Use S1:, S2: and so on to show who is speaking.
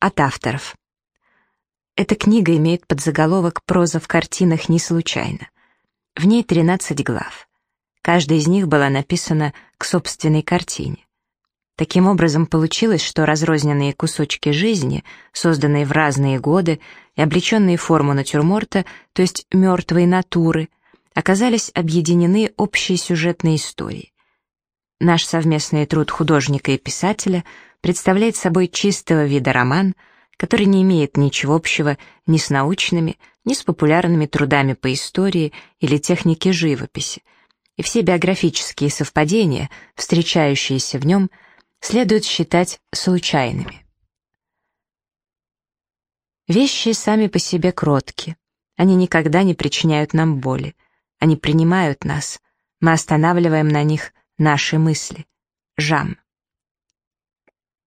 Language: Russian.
S1: От авторов. Эта книга имеет подзаголовок «Проза в картинах не случайно». В ней 13 глав. Каждая из них была написана к собственной картине. Таким образом, получилось, что разрозненные кусочки жизни, созданные в разные годы и облеченные форму натюрморта, то есть мертвой натуры, оказались объединены общей сюжетной историей. Наш совместный труд художника и писателя представляет собой чистого вида роман — который не имеет ничего общего ни с научными, ни с популярными трудами по истории или технике живописи, и все биографические совпадения, встречающиеся в нем, следует считать случайными. Вещи сами по себе кротки, они никогда не причиняют нам боли, они принимают нас, мы останавливаем на них наши мысли. Жам.